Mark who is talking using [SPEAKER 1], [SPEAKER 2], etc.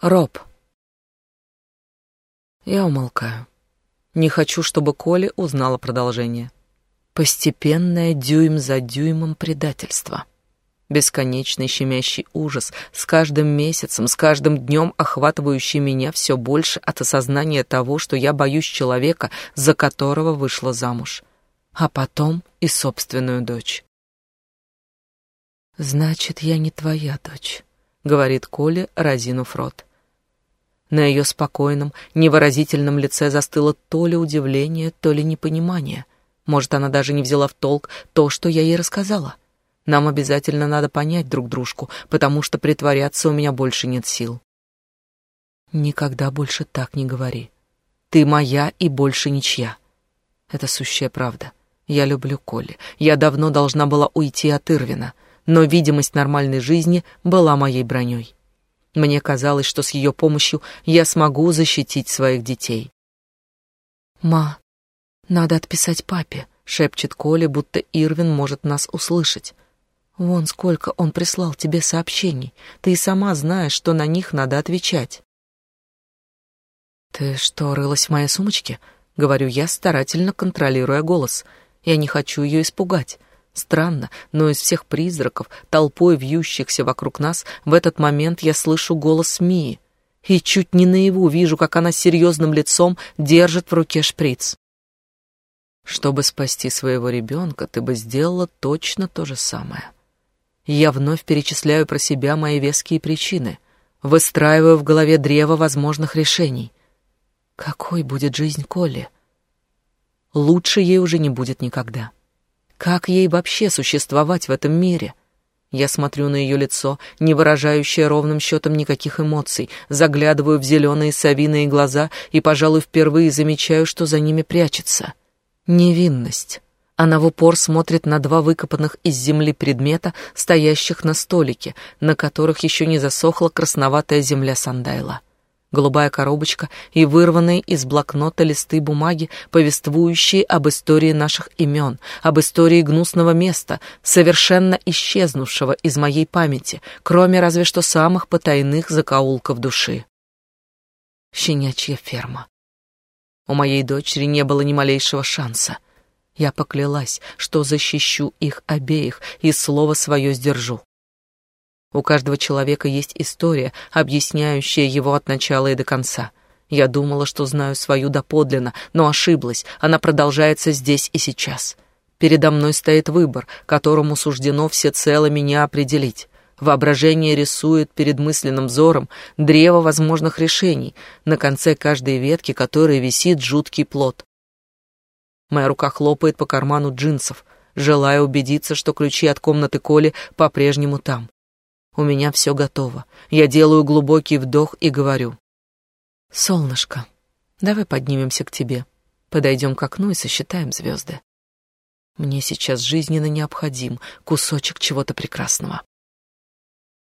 [SPEAKER 1] Роб. Я умолкаю. Не хочу, чтобы Коля узнала продолжение. Постепенное дюйм за дюймом предательство. Бесконечный щемящий ужас, с каждым месяцем, с каждым днем охватывающий меня все больше от осознания того, что я боюсь человека, за которого вышла замуж. А потом и собственную дочь. «Значит, я не твоя дочь», — говорит Коля, разинув рот. На ее спокойном, невыразительном лице застыло то ли удивление, то ли непонимание. Может, она даже не взяла в толк то, что я ей рассказала. Нам обязательно надо понять друг дружку, потому что притворяться у меня больше нет сил. Никогда больше так не говори. Ты моя и больше ничья. Это сущая правда. Я люблю Колли. Я давно должна была уйти от Ирвина, но видимость нормальной жизни была моей броней. Мне казалось, что с ее помощью я смогу защитить своих детей. «Ма, надо отписать папе», — шепчет Коля, будто Ирвин может нас услышать. «Вон сколько он прислал тебе сообщений. Ты и сама знаешь, что на них надо отвечать». «Ты что, рылась в моей сумочке?» — говорю я, старательно контролируя голос. «Я не хочу ее испугать. Странно, но из всех призраков, толпой вьющихся вокруг нас, в этот момент я слышу голос Мии и чуть не наяву вижу, как она серьезным лицом держит в руке шприц. Чтобы спасти своего ребенка, ты бы сделала точно то же самое. Я вновь перечисляю про себя мои веские причины, выстраиваю в голове древо возможных решений. Какой будет жизнь Колли? Лучше ей уже не будет никогда. Как ей вообще существовать в этом мире? Я смотрю на ее лицо, не выражающее ровным счетом никаких эмоций, заглядываю в зеленые совиные глаза и, пожалуй, впервые замечаю, что за ними прячется. Невинность. Она в упор смотрит на два выкопанных из земли предмета, стоящих на столике, на которых еще не засохла красноватая земля сандайла голубая коробочка и вырванные из блокнота листы бумаги, повествующие об истории наших имен, об истории гнусного места, совершенно исчезнувшего из моей памяти, кроме разве что самых потайных закоулков души. Щенячья ферма. У моей дочери не было ни малейшего шанса. Я поклялась, что защищу их обеих и слово свое сдержу. У каждого человека есть история, объясняющая его от начала и до конца. Я думала, что знаю свою доподлинно, но ошиблась. Она продолжается здесь и сейчас. Передо мной стоит выбор, которому суждено всецело меня определить. Воображение рисует перед мысленным взором древо возможных решений, на конце каждой ветки которой висит жуткий плод. Моя рука хлопает по карману джинсов, желая убедиться, что ключи от комнаты Коли по-прежнему там. У меня все готово. Я делаю глубокий вдох и говорю. «Солнышко, давай поднимемся к тебе. Подойдем к окну и сосчитаем звезды. Мне сейчас жизненно необходим кусочек чего-то прекрасного».